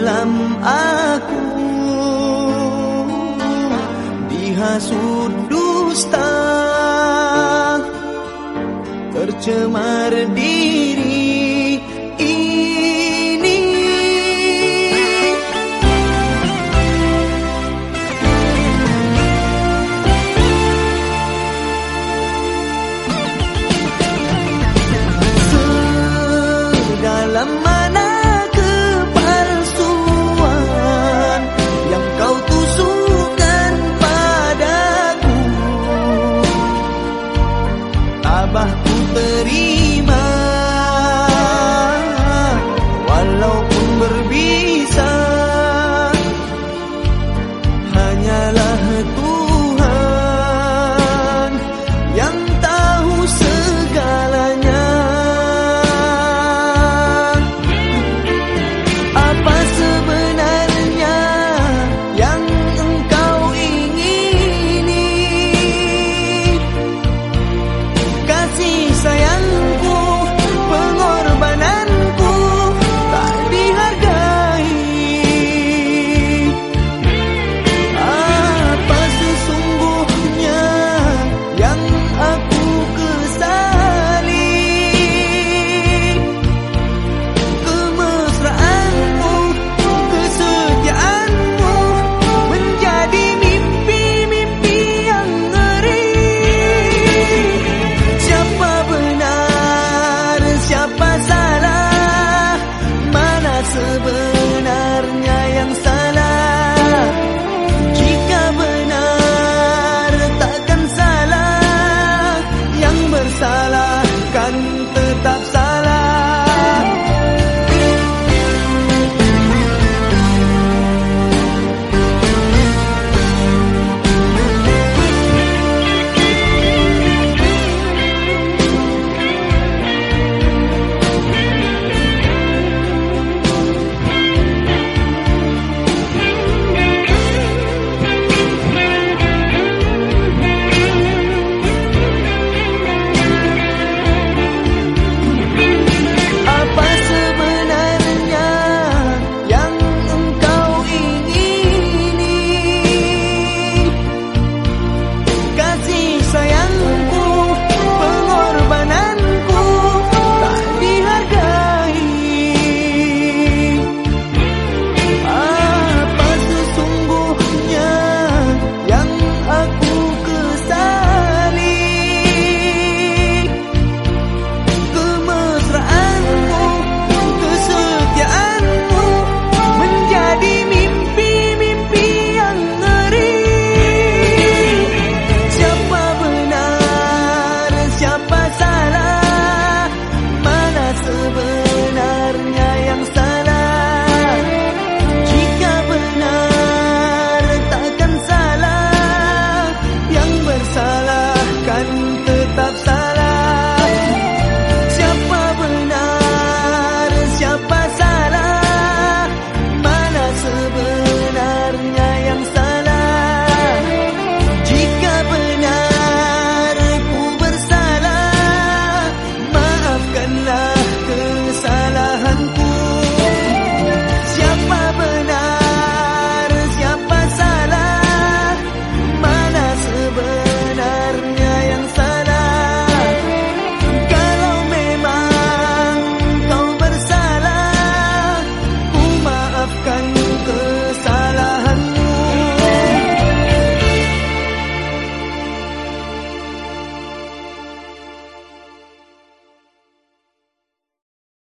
Dalam aku. Dihasut dusta Tercemar diri sebenarnya